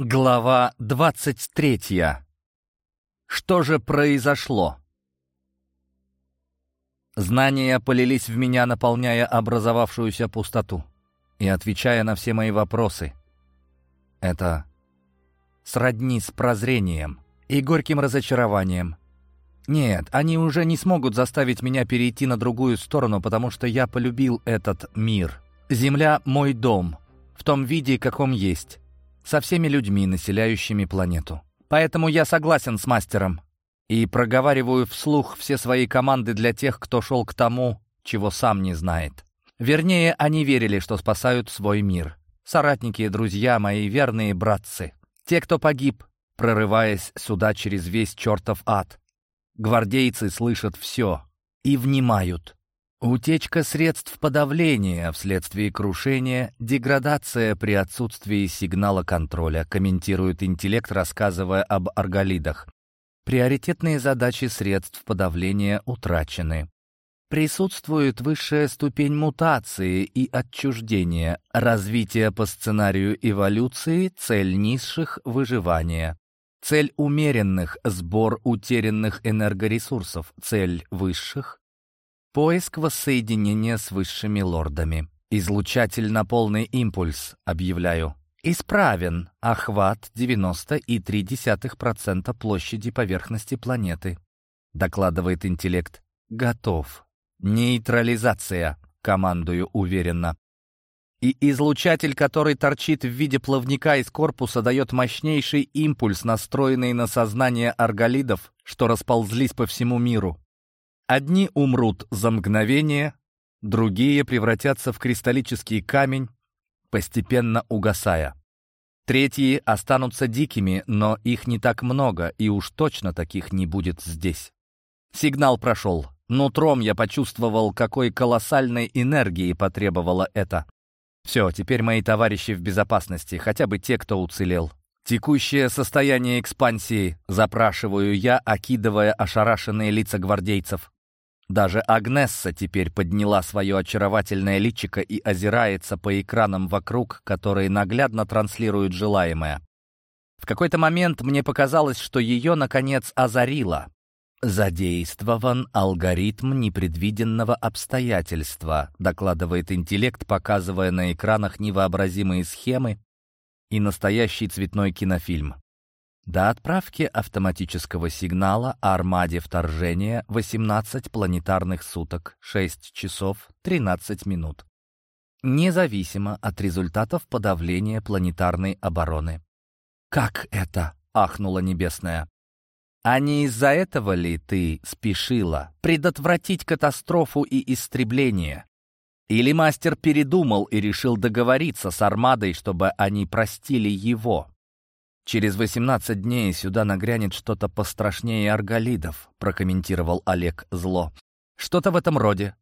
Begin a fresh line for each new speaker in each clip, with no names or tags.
Глава 23. Что же произошло? Знания полились в меня, наполняя образовавшуюся пустоту и отвечая на все мои вопросы. Это сродни с прозрением и горьким разочарованием. Нет, они уже не смогут заставить меня перейти на другую сторону, потому что я полюбил этот мир. Земля — мой дом, в том виде, каком есть со всеми людьми, населяющими планету. Поэтому я согласен с мастером и проговариваю вслух все свои команды для тех, кто шел к тому, чего сам не знает. Вернее, они верили, что спасают свой мир. Соратники, друзья мои, верные братцы. Те, кто погиб, прорываясь сюда через весь чертов ад. Гвардейцы слышат все и внимают. Утечка средств подавления вследствие крушения, деградация при отсутствии сигнала контроля, комментирует интеллект, рассказывая об арголидах. Приоритетные задачи средств подавления утрачены. Присутствует высшая ступень мутации и отчуждения, развитие по сценарию эволюции, цель низших — выживания. Цель умеренных — сбор утерянных энергоресурсов, цель высших Поиск воссоединения с высшими лордами. Излучатель на полный импульс, объявляю. Исправен. Охват 90,3% площади поверхности планеты. Докладывает интеллект. Готов. Нейтрализация. Командую уверенно. И излучатель, который торчит в виде плавника из корпуса, дает мощнейший импульс, настроенный на сознание арголидов, что расползлись по всему миру. Одни умрут за мгновение, другие превратятся в кристаллический камень, постепенно угасая. Третьи останутся дикими, но их не так много, и уж точно таких не будет здесь. Сигнал прошел. Нутром я почувствовал, какой колоссальной энергии потребовало это. Все, теперь мои товарищи в безопасности, хотя бы те, кто уцелел. Текущее состояние экспансии запрашиваю я, окидывая ошарашенные лица гвардейцев. Даже Агнесса теперь подняла свое очаровательное личико и озирается по экранам вокруг, которые наглядно транслируют желаемое. В какой-то момент мне показалось, что ее, наконец, озарило. «Задействован алгоритм непредвиденного обстоятельства», докладывает интеллект, показывая на экранах невообразимые схемы и настоящий цветной кинофильм. До отправки автоматического сигнала армаде вторжения 18 планетарных суток, 6 часов 13 минут. Независимо от результатов подавления планетарной обороны. «Как это?» — ахнула Небесная. «А не из-за этого ли ты спешила предотвратить катастрофу и истребление? Или мастер передумал и решил договориться с армадой, чтобы они простили его?» «Через 18 дней сюда нагрянет что-то пострашнее арголидов», прокомментировал Олег зло. «Что-то в этом роде».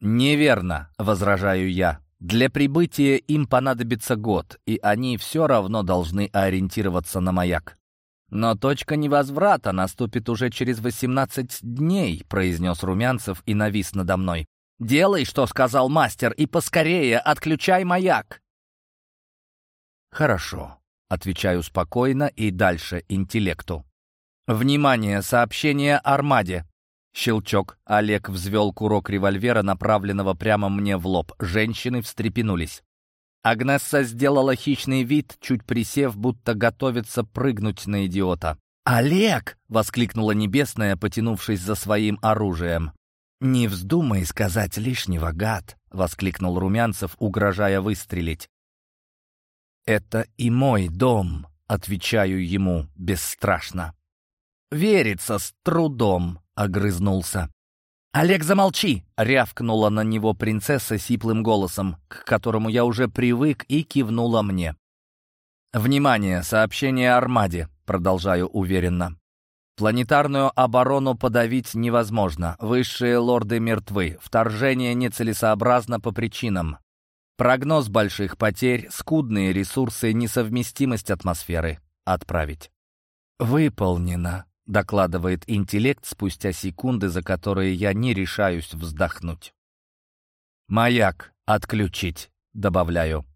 «Неверно», — возражаю я. «Для прибытия им понадобится год, и они все равно должны ориентироваться на маяк». «Но точка невозврата наступит уже через 18 дней», — произнес Румянцев и навис надо мной. «Делай, что сказал мастер, и поскорее отключай маяк». «Хорошо», Отвечаю спокойно и дальше интеллекту. «Внимание! Сообщение Армаде!» Щелчок. Олег взвел курок револьвера, направленного прямо мне в лоб. Женщины встрепенулись. Агнесса сделала хищный вид, чуть присев, будто готовится прыгнуть на идиота. «Олег!» — воскликнула Небесная, потянувшись за своим оружием. «Не вздумай сказать лишнего, гад!» — воскликнул Румянцев, угрожая выстрелить. «Это и мой дом», — отвечаю ему бесстрашно. «Верится с трудом», — огрызнулся. «Олег, замолчи!» — рявкнула на него принцесса сиплым голосом, к которому я уже привык и кивнула мне. «Внимание! Сообщение Армаде!» — продолжаю уверенно. «Планетарную оборону подавить невозможно. Высшие лорды мертвы. Вторжение нецелесообразно по причинам. Прогноз больших потерь, скудные ресурсы, несовместимость атмосферы. Отправить. «Выполнено», — докладывает интеллект спустя секунды, за которые я не решаюсь вздохнуть. «Маяк отключить», — добавляю.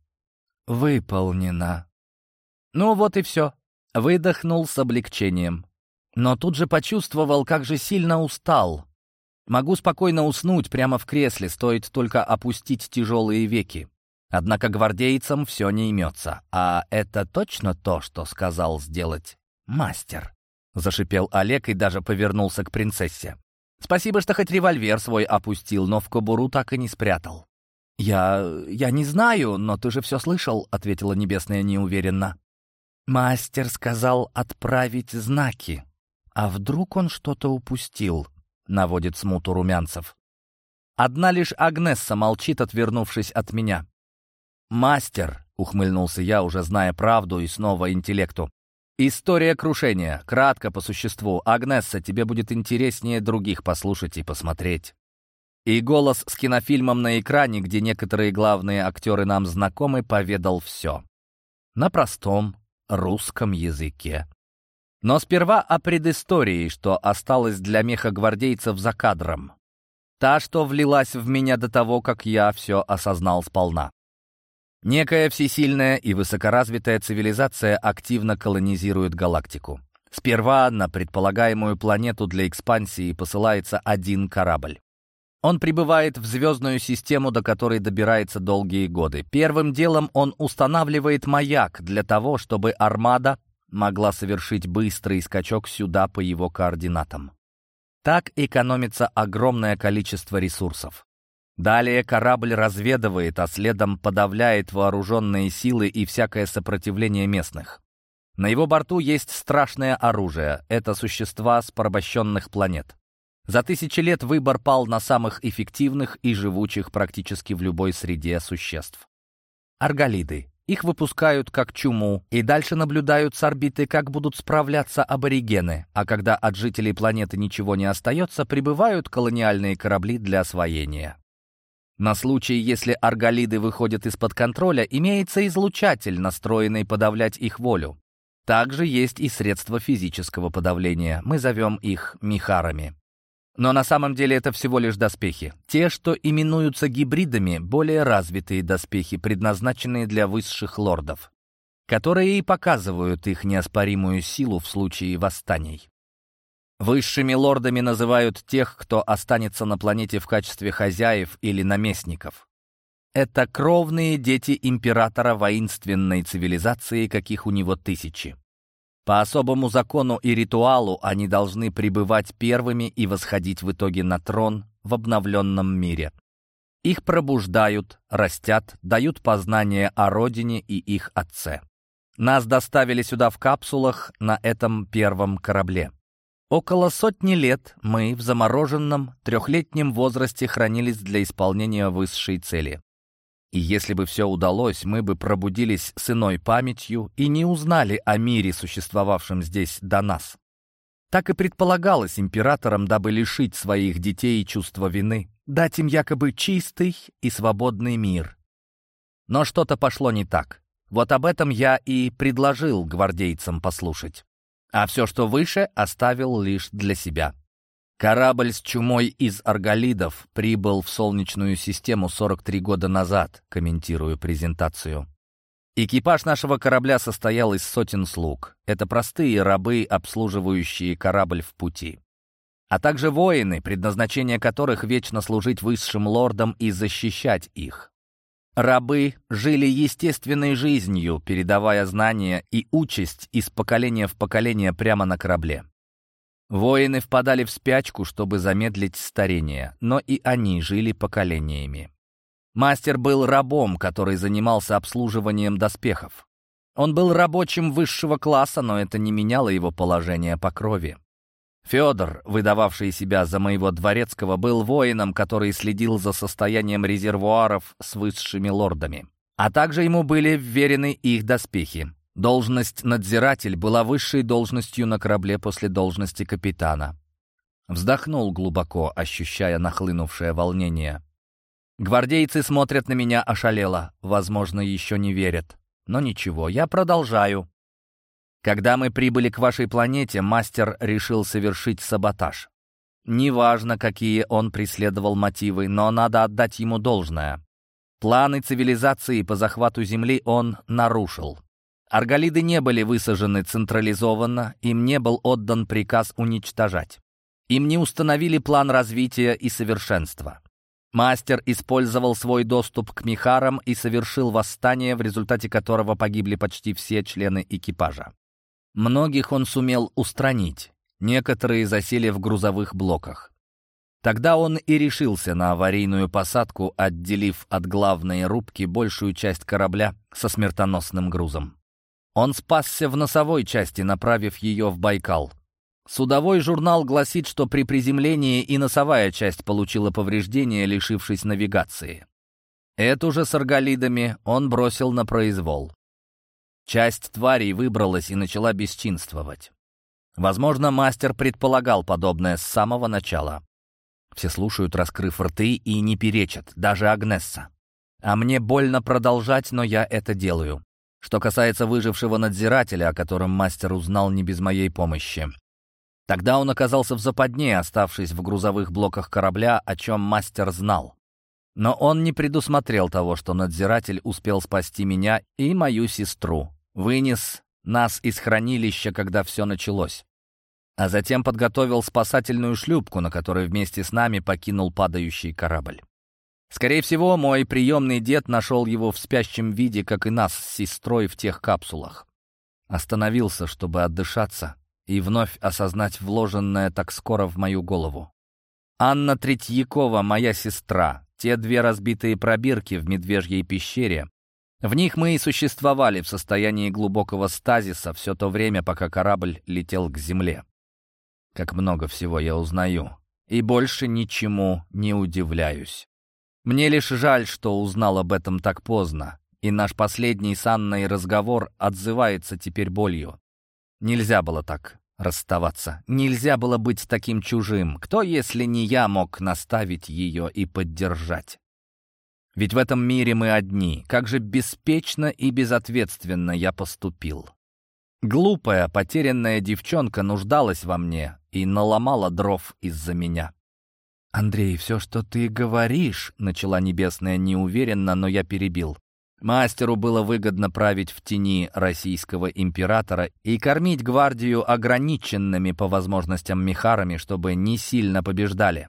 «Выполнено», Ну вот и все. Выдохнул с облегчением. Но тут же почувствовал, как же сильно устал. Могу спокойно уснуть прямо в кресле, стоит только опустить тяжелые веки. Однако гвардейцам все не имется. А это точно то, что сказал сделать мастер? Зашипел Олег и даже повернулся к принцессе. Спасибо, что хоть револьвер свой опустил, но в кобуру так и не спрятал. «Я... я не знаю, но ты же все слышал», — ответила Небесная неуверенно. «Мастер сказал отправить знаки. А вдруг он что-то упустил?» — наводит смуту румянцев. Одна лишь Агнесса молчит, отвернувшись от меня. «Мастер», — ухмыльнулся я, уже зная правду и снова интеллекту. «История крушения. Кратко, по существу. Агнесса, тебе будет интереснее других послушать и посмотреть». И голос с кинофильмом на экране, где некоторые главные актеры нам знакомы, поведал все. На простом русском языке. Но сперва о предыстории, что осталось для мехогвардейцев за кадром. Та, что влилась в меня до того, как я все осознал сполна. Некая всесильная и высокоразвитая цивилизация активно колонизирует галактику. Сперва на предполагаемую планету для экспансии посылается один корабль. Он прибывает в звездную систему, до которой добирается долгие годы. Первым делом он устанавливает маяк для того, чтобы армада могла совершить быстрый скачок сюда по его координатам. Так экономится огромное количество ресурсов. Далее корабль разведывает, а следом подавляет вооруженные силы и всякое сопротивление местных. На его борту есть страшное оружие — это существа с порабощенных планет. За тысячи лет выбор пал на самых эффективных и живучих практически в любой среде существ. Арголиды. Их выпускают как чуму, и дальше наблюдают с орбиты, как будут справляться аборигены, а когда от жителей планеты ничего не остается, прибывают колониальные корабли для освоения. На случай, если арголиды выходят из-под контроля, имеется излучатель, настроенный подавлять их волю. Также есть и средства физического подавления. Мы зовем их михарами. Но на самом деле это всего лишь доспехи. Те, что именуются гибридами, более развитые доспехи, предназначенные для высших лордов, которые и показывают их неоспоримую силу в случае восстаний. Высшими лордами называют тех, кто останется на планете в качестве хозяев или наместников. Это кровные дети императора воинственной цивилизации, каких у него тысячи. По особому закону и ритуалу они должны пребывать первыми и восходить в итоге на трон в обновленном мире. Их пробуждают, растят, дают познание о родине и их отце. Нас доставили сюда в капсулах на этом первом корабле. Около сотни лет мы в замороженном трехлетнем возрасте хранились для исполнения высшей цели. И если бы все удалось, мы бы пробудились с иной памятью и не узнали о мире, существовавшем здесь до нас. Так и предполагалось императором, дабы лишить своих детей чувства вины, дать им якобы чистый и свободный мир. Но что-то пошло не так. Вот об этом я и предложил гвардейцам послушать а все, что выше, оставил лишь для себя. Корабль с чумой из арголидов прибыл в Солнечную систему 43 года назад, комментирую презентацию. Экипаж нашего корабля состоял из сотен слуг. Это простые рабы, обслуживающие корабль в пути. А также воины, предназначение которых вечно служить высшим лордам и защищать их. Рабы жили естественной жизнью, передавая знания и участь из поколения в поколение прямо на корабле. Воины впадали в спячку, чтобы замедлить старение, но и они жили поколениями. Мастер был рабом, который занимался обслуживанием доспехов. Он был рабочим высшего класса, но это не меняло его положение по крови. Федор, выдававший себя за моего дворецкого, был воином, который следил за состоянием резервуаров с высшими лордами. А также ему были вверены их доспехи. Должность надзиратель была высшей должностью на корабле после должности капитана. Вздохнул глубоко, ощущая нахлынувшее волнение. Гвардейцы смотрят на меня ошалело, возможно, еще не верят. Но ничего, я продолжаю. Когда мы прибыли к вашей планете, мастер решил совершить саботаж. Неважно, какие он преследовал мотивы, но надо отдать ему должное. Планы цивилизации по захвату Земли он нарушил. Арголиды не были высажены централизованно, им не был отдан приказ уничтожать. Им не установили план развития и совершенства. Мастер использовал свой доступ к мехарам и совершил восстание, в результате которого погибли почти все члены экипажа. Многих он сумел устранить, некоторые засели в грузовых блоках. Тогда он и решился на аварийную посадку, отделив от главной рубки большую часть корабля со смертоносным грузом. Он спасся в носовой части, направив ее в Байкал. Судовой журнал гласит, что при приземлении и носовая часть получила повреждения, лишившись навигации. Эту же с арголидами он бросил на произвол. Часть тварей выбралась и начала бесчинствовать. Возможно, мастер предполагал подобное с самого начала. Все слушают, раскрыв рты, и не перечат, даже Агнесса. А мне больно продолжать, но я это делаю. Что касается выжившего надзирателя, о котором мастер узнал не без моей помощи. Тогда он оказался в западне, оставшись в грузовых блоках корабля, о чем мастер знал. Но он не предусмотрел того, что надзиратель успел спасти меня и мою сестру. Вынес нас из хранилища, когда все началось. А затем подготовил спасательную шлюпку, на которой вместе с нами покинул падающий корабль. Скорее всего, мой приемный дед нашел его в спящем виде, как и нас с сестрой в тех капсулах. Остановился, чтобы отдышаться, и вновь осознать вложенное так скоро в мою голову. Анна Третьякова, моя сестра, те две разбитые пробирки в Медвежьей пещере. В них мы и существовали в состоянии глубокого стазиса все то время, пока корабль летел к земле. Как много всего я узнаю, и больше ничему не удивляюсь. Мне лишь жаль, что узнал об этом так поздно, и наш последний с Анной разговор отзывается теперь болью. Нельзя было так расставаться. Нельзя было быть таким чужим. Кто, если не я, мог наставить ее и поддержать? Ведь в этом мире мы одни. Как же беспечно и безответственно я поступил. Глупая, потерянная девчонка нуждалась во мне и наломала дров из-за меня. «Андрей, все, что ты говоришь», — начала Небесная неуверенно, но я перебил. Мастеру было выгодно править в тени российского императора и кормить гвардию ограниченными по возможностям мехарами, чтобы не сильно побеждали.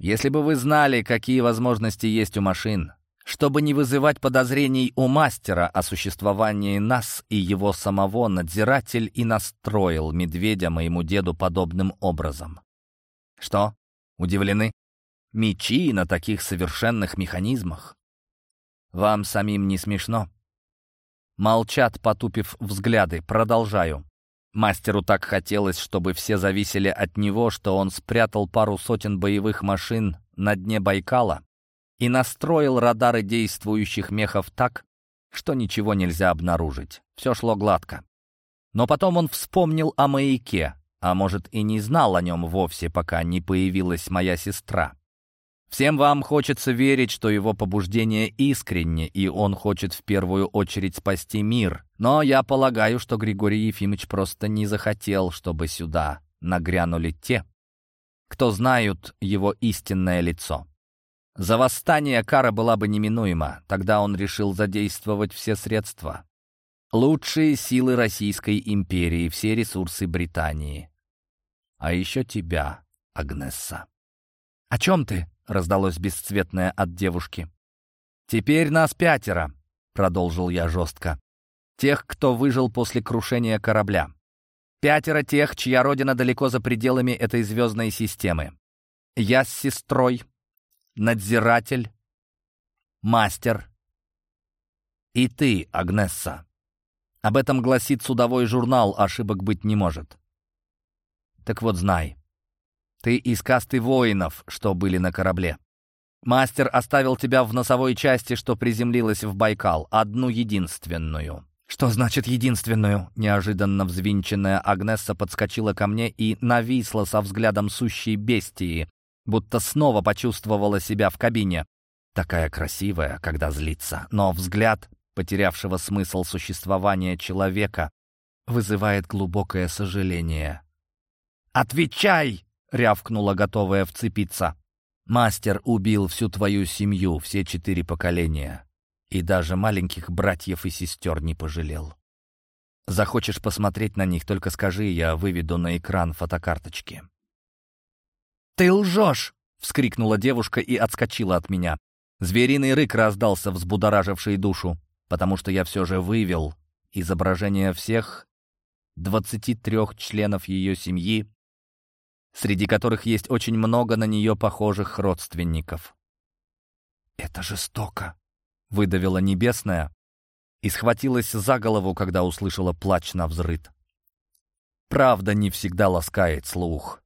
Если бы вы знали, какие возможности есть у машин, чтобы не вызывать подозрений у мастера о существовании нас и его самого, надзиратель и настроил медведя моему деду подобным образом. Что? Удивлены? Мечи на таких совершенных механизмах? Вам самим не смешно?» Молчат, потупив взгляды. Продолжаю. Мастеру так хотелось, чтобы все зависели от него, что он спрятал пару сотен боевых машин на дне Байкала и настроил радары действующих мехов так, что ничего нельзя обнаружить. Все шло гладко. Но потом он вспомнил о маяке, а может и не знал о нем вовсе, пока не появилась моя сестра. Всем вам хочется верить, что его побуждение искренне, и он хочет в первую очередь спасти мир. Но я полагаю, что Григорий Ефимович просто не захотел, чтобы сюда нагрянули те, кто знают его истинное лицо. За восстание кара была бы неминуема, тогда он решил задействовать все средства. Лучшие силы Российской империи, все ресурсы Британии. А еще тебя, Агнесса. «О чем ты?» — раздалось бесцветное от девушки. «Теперь нас пятеро», — продолжил я жестко. «Тех, кто выжил после крушения корабля. Пятеро тех, чья родина далеко за пределами этой звездной системы. Я с сестрой, надзиратель, мастер и ты, Агнесса. Об этом гласит судовой журнал, ошибок быть не может. Так вот знай, ты из касты воинов, что были на корабле. Мастер оставил тебя в носовой части, что приземлилась в Байкал, одну единственную. «Что значит единственную?» Неожиданно взвинченная Агнесса подскочила ко мне и нависла со взглядом сущей бестии, будто снова почувствовала себя в кабине. Такая красивая, когда злится, но взгляд, потерявшего смысл существования человека, вызывает глубокое сожаление. «Отвечай!» — рявкнула, готовая вцепиться. «Мастер убил всю твою семью, все четыре поколения, и даже маленьких братьев и сестер не пожалел. Захочешь посмотреть на них, только скажи, я выведу на экран фотокарточки». «Ты лжешь!» — вскрикнула девушка и отскочила от меня. Звериный рык раздался, взбудораживший душу, потому что я все же вывел изображение всех 23 членов ее семьи, среди которых есть очень много на нее похожих родственников. «Это жестоко», — выдавила Небесная и схватилась за голову, когда услышала плач на взрыд. «Правда не всегда ласкает слух.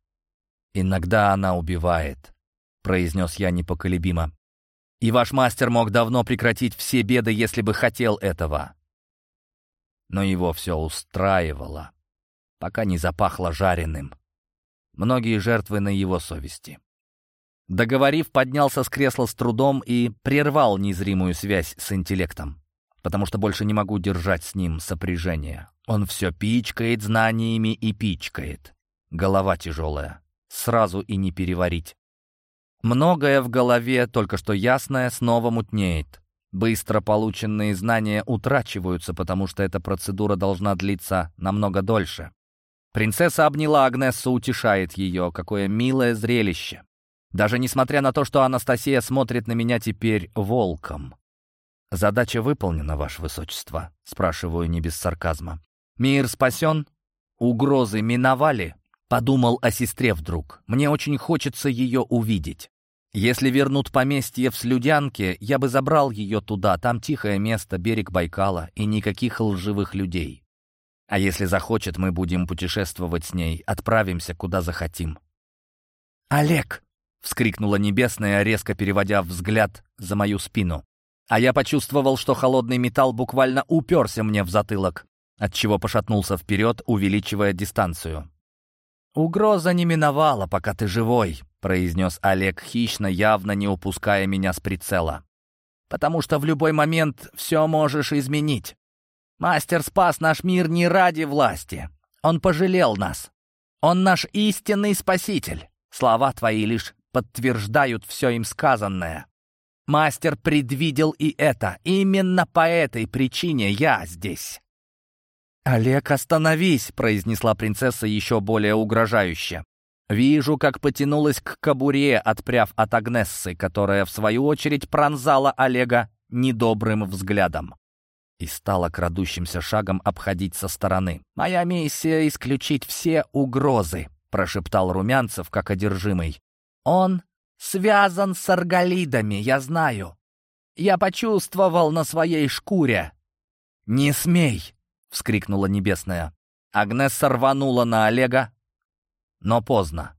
Иногда она убивает», — произнес я непоколебимо. «И ваш мастер мог давно прекратить все беды, если бы хотел этого но его все устраивало, пока не запахло жареным. Многие жертвы на его совести. Договорив, поднялся с кресла с трудом и прервал незримую связь с интеллектом, потому что больше не могу держать с ним сопряжение. Он все пичкает знаниями и пичкает. Голова тяжелая. Сразу и не переварить. Многое в голове, только что ясное, снова мутнеет. Быстро полученные знания утрачиваются, потому что эта процедура должна длиться намного дольше. Принцесса обняла Агнессу, утешает ее. Какое милое зрелище. Даже несмотря на то, что Анастасия смотрит на меня теперь волком. «Задача выполнена, Ваше Высочество», — спрашиваю не без сарказма. «Мир спасен? Угрозы миновали?» Подумал о сестре вдруг. Мне очень хочется ее увидеть. Если вернут поместье в Слюдянке, я бы забрал ее туда, там тихое место, берег Байкала и никаких лживых людей. А если захочет, мы будем путешествовать с ней, отправимся куда захотим. «Олег!» — вскрикнула Небесная, резко переводя взгляд за мою спину. А я почувствовал, что холодный металл буквально уперся мне в затылок, отчего пошатнулся вперед, увеличивая дистанцию. «Угроза не миновала, пока ты живой», произнес Олег хищно, явно не упуская меня с прицела. «Потому что в любой момент все можешь изменить. Мастер спас наш мир не ради власти. Он пожалел нас. Он наш истинный спаситель. Слова твои лишь подтверждают все им сказанное. Мастер предвидел и это. Именно по этой причине я здесь». «Олег, остановись!» — произнесла принцесса еще более угрожающе. Вижу, как потянулась к кобуре, отпряв от Агнессы, которая, в свою очередь, пронзала Олега недобрым взглядом и стала крадущимся шагом обходить со стороны. «Моя миссия — исключить все угрозы», — прошептал Румянцев, как одержимый. «Он связан с арголидами, я знаю. Я почувствовал на своей шкуре». «Не смей!» — вскрикнула Небесная. Агнесса рванула на Олега, но поздно.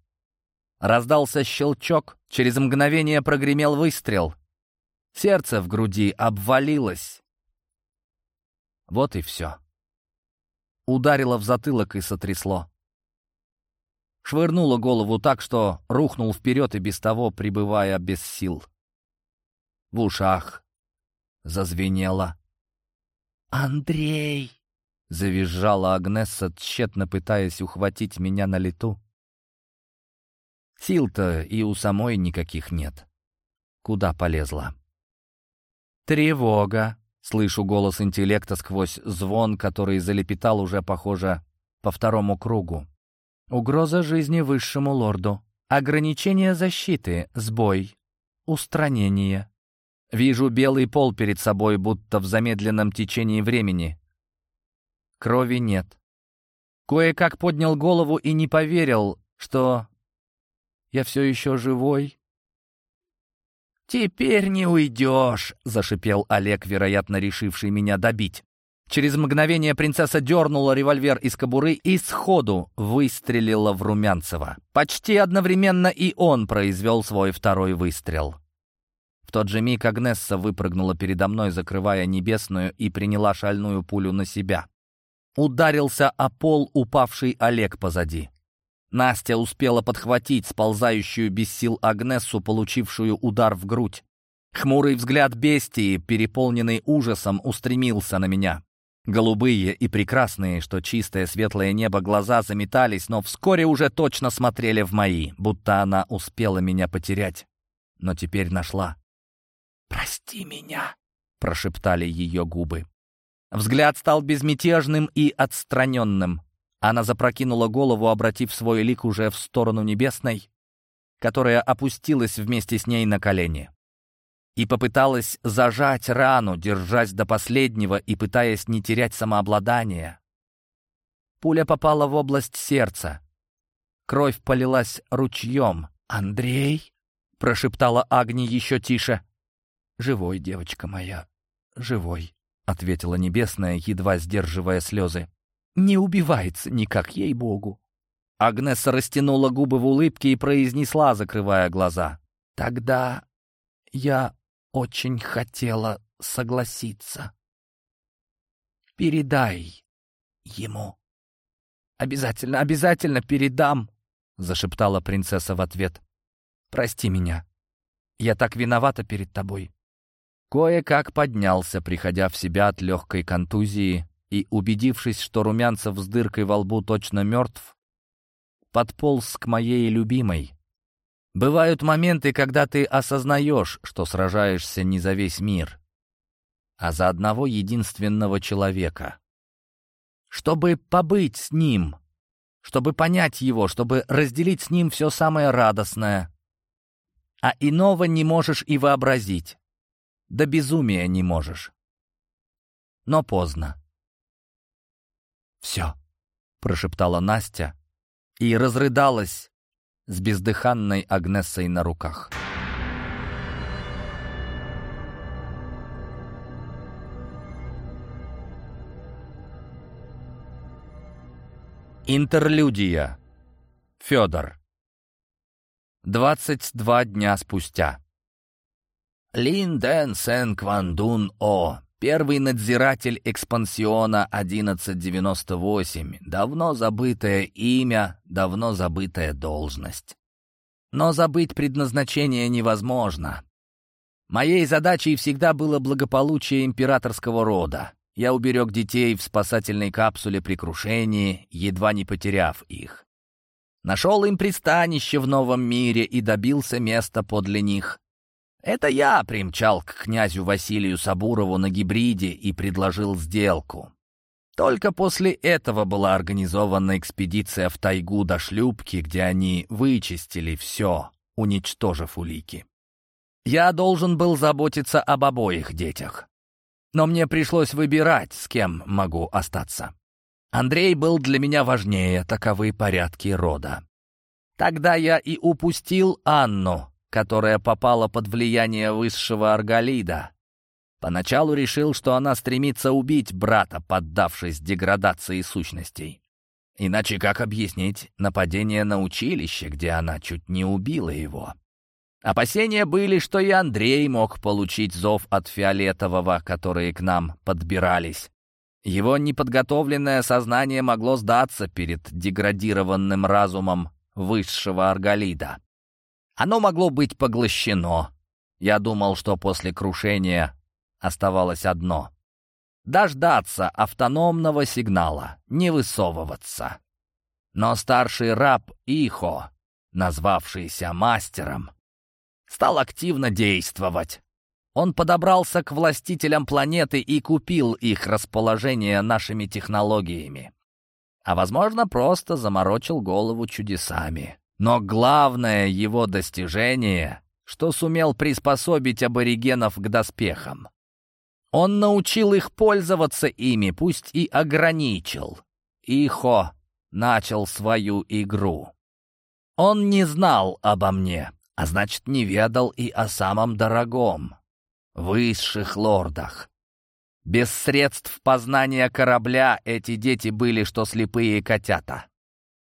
Раздался щелчок, через мгновение прогремел выстрел. Сердце в груди обвалилось. Вот и все. Ударило в затылок и сотрясло. Швырнуло голову так, что рухнул вперед и без того, пребывая без сил. В ушах зазвенело. «Андрей!» — завизжала Агнесса, тщетно пытаясь ухватить меня на лету. Сил-то и у самой никаких нет. Куда полезла? «Тревога!» — слышу голос интеллекта сквозь звон, который залепетал уже, похоже, по второму кругу. «Угроза жизни высшему лорду. Ограничение защиты. Сбой. Устранение. Вижу белый пол перед собой, будто в замедленном течении времени. Крови нет. Кое-как поднял голову и не поверил, что я все еще живой?» «Теперь не уйдешь», — зашипел Олег, вероятно, решивший меня добить. Через мгновение принцесса дернула револьвер из кобуры и сходу выстрелила в Румянцева. Почти одновременно и он произвел свой второй выстрел. В тот же миг Агнесса выпрыгнула передо мной, закрывая небесную, и приняла шальную пулю на себя. Ударился о пол упавший Олег позади. Настя успела подхватить сползающую без сил Агнессу, получившую удар в грудь. Хмурый взгляд бестии, переполненный ужасом, устремился на меня. Голубые и прекрасные, что чистое светлое небо глаза заметались, но вскоре уже точно смотрели в мои, будто она успела меня потерять, но теперь нашла. «Прости меня», — прошептали ее губы. Взгляд стал безмятежным и отстраненным. Она запрокинула голову, обратив свой лик уже в сторону небесной, которая опустилась вместе с ней на колени. И попыталась зажать рану, держась до последнего и пытаясь не терять самообладание. Пуля попала в область сердца. Кровь полилась ручьем. «Андрей?» — прошептала Агни еще тише. «Живой, девочка моя, живой», — ответила Небесная, едва сдерживая слезы. «Не убивается никак, ей-богу». Агнеса растянула губы в улыбке и произнесла, закрывая глаза. «Тогда я очень хотела согласиться. Передай ему». «Обязательно, обязательно передам», — зашептала принцесса в ответ. «Прости меня. Я так виновата перед тобой». Кое-как поднялся, приходя в себя от легкой контузии, и, убедившись, что Румянцев с дыркой во лбу точно мертв, подполз к моей любимой. Бывают моменты, когда ты осознаешь, что сражаешься не за весь мир, а за одного единственного человека. Чтобы побыть с ним, чтобы понять его, чтобы разделить с ним все самое радостное. А иного не можешь и вообразить. До безумия не можешь. Но поздно. «Все», — прошептала Настя и разрыдалась с бездыханной Агнессой на руках. Интерлюдия. Федор. 22 дня спустя. Лин Дэн Сен Квандун О. Первый надзиратель экспансиона 1198. Давно забытое имя, давно забытая должность. Но забыть предназначение невозможно. Моей задачей всегда было благополучие императорского рода. Я уберег детей в спасательной капсуле при крушении, едва не потеряв их. Нашел им пристанище в новом мире и добился места подле них. Это я примчал к князю Василию Сабурову на гибриде и предложил сделку. Только после этого была организована экспедиция в тайгу до шлюпки, где они вычистили все, уничтожив улики. Я должен был заботиться об обоих детях. Но мне пришлось выбирать, с кем могу остаться. Андрей был для меня важнее, таковы порядки рода. Тогда я и упустил Анну, которая попала под влияние высшего Арголида. Поначалу решил, что она стремится убить брата, поддавшись деградации сущностей. Иначе как объяснить нападение на училище, где она чуть не убила его? Опасения были, что и Андрей мог получить зов от Фиолетового, которые к нам подбирались. Его неподготовленное сознание могло сдаться перед деградированным разумом высшего Арголида. Оно могло быть поглощено. Я думал, что после крушения оставалось одно — дождаться автономного сигнала, не высовываться. Но старший раб Ихо, назвавшийся мастером, стал активно действовать. Он подобрался к властителям планеты и купил их расположение нашими технологиями. А, возможно, просто заморочил голову чудесами. Но главное его достижение, что сумел приспособить аборигенов к доспехам. Он научил их пользоваться ими, пусть и ограничил. Ихо начал свою игру. Он не знал обо мне, а значит, не ведал и о самом дорогом — высших лордах. Без средств познания корабля эти дети были, что слепые котята.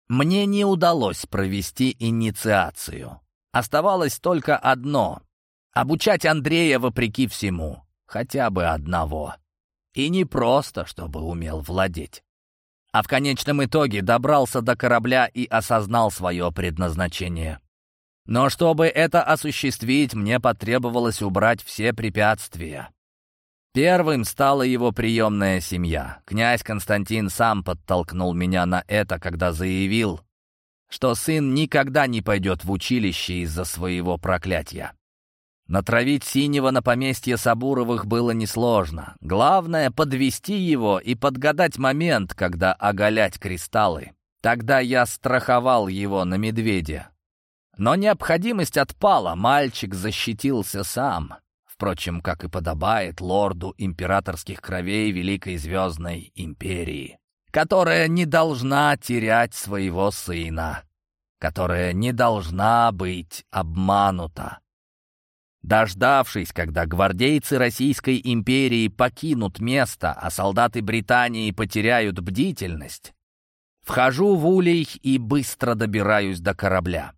Мне не удалось провести инициацию. Оставалось только одно — обучать Андрея вопреки всему, хотя бы одного. И не просто, чтобы умел владеть. А в конечном итоге добрался до корабля и осознал свое предназначение. Но чтобы это осуществить, мне потребовалось убрать все препятствия. Первым стала его приемная семья. Князь Константин сам подтолкнул меня на это, когда заявил, что сын никогда не пойдет в училище из-за своего проклятия. Натравить синего на поместье Сабуровых было несложно. Главное — подвести его и подгадать момент, когда оголять кристаллы. Тогда я страховал его на медведя. Но необходимость отпала, мальчик защитился сам. Впрочем, как и подобает лорду императорских кровей Великой Звездной Империи, которая не должна терять своего сына, которая не должна быть обманута. Дождавшись, когда гвардейцы Российской империи покинут место, а солдаты Британии потеряют бдительность, вхожу в улей и быстро добираюсь до корабля.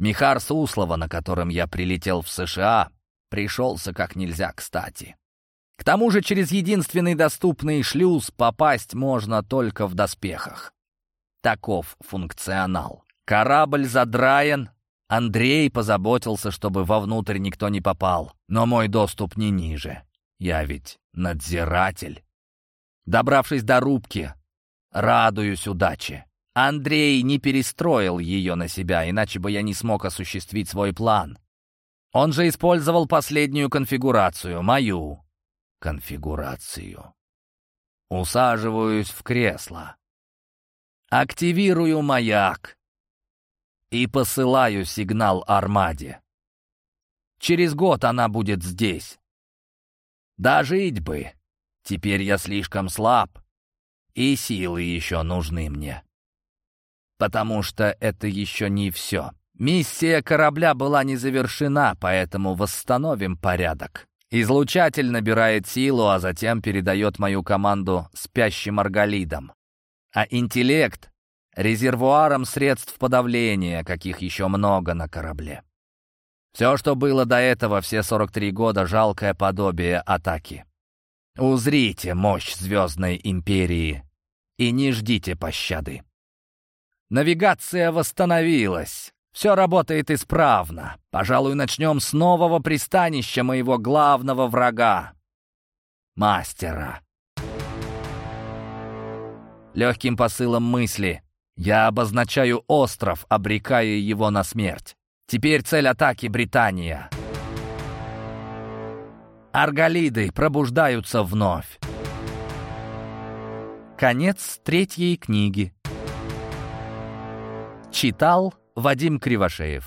Михар Суслова, на котором я прилетел в США, пришелся как нельзя кстати. К тому же через единственный доступный шлюз попасть можно только в доспехах. Таков функционал. Корабль задраен, Андрей позаботился, чтобы вовнутрь никто не попал, но мой доступ не ниже. Я ведь надзиратель. Добравшись до рубки, радуюсь удаче. Андрей не перестроил ее на себя, иначе бы я не смог осуществить свой план. Он же использовал последнюю конфигурацию, мою конфигурацию. Усаживаюсь в кресло. Активирую маяк и посылаю сигнал Армаде. Через год она будет здесь. Дожить бы. Теперь я слишком слаб, и силы еще нужны мне. Потому что это еще не все. Миссия корабля была не завершена, поэтому восстановим порядок. Излучатель набирает силу, а затем передает мою команду спящим арголидам. А интеллект резервуаром средств подавления, каких еще много на корабле. Все, что было до этого, все 43 года, жалкое подобие атаки. Узрите мощь Звездной Империи и не ждите пощады. Навигация восстановилась. Все работает исправно. Пожалуй, начнем с нового пристанища моего главного врага — мастера. Легким посылом мысли я обозначаю остров, обрекая его на смерть. Теперь цель атаки — Британия. Арголиды пробуждаются вновь. Конец третьей книги. Читал Вадим Кривошеев.